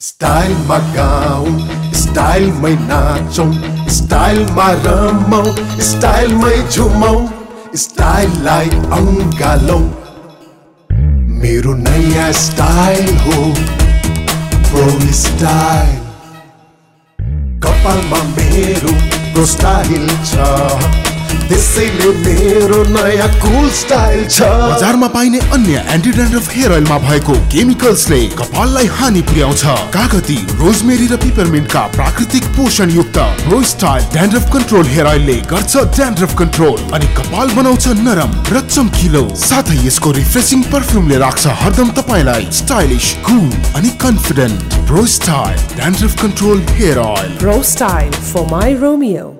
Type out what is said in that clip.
गाउँ स्टाइलमै नाचौँ स्टाइलमा रमौ स्टाइलमै झुमौ स्टाइललाई अङ्गालौ मेरो नयाँ स्टाइल हो प्रो स्टाइल कपालमा मेरो प्रो स्टाइल छ त्यसैले मेरो नयाँ कुल स्टाइल छ। बजारमा पाइने अन्य एन्टी ड्यान्ड्रफ हेयर अइलमा भएको केमिकल्सले कपाललाई हानि पुर्याउँछ। कागती रोजमेरी र पिपरमिन्टका प्राकृतिक पोषण युक्त pro style dandruff control hair अइलले गर्छ ड्यान्ड्रफ कन्ट्रोल अनि कपाल बनाउँछ नरम र चम्किलो। साथै यसको रिफ्रेसिङ पर्फ्युमले राख्छ हरदम तपाईँलाई स्टाइलिश कुल अनि confident pro style dandruff control hair oil Pro Style for my Romeo.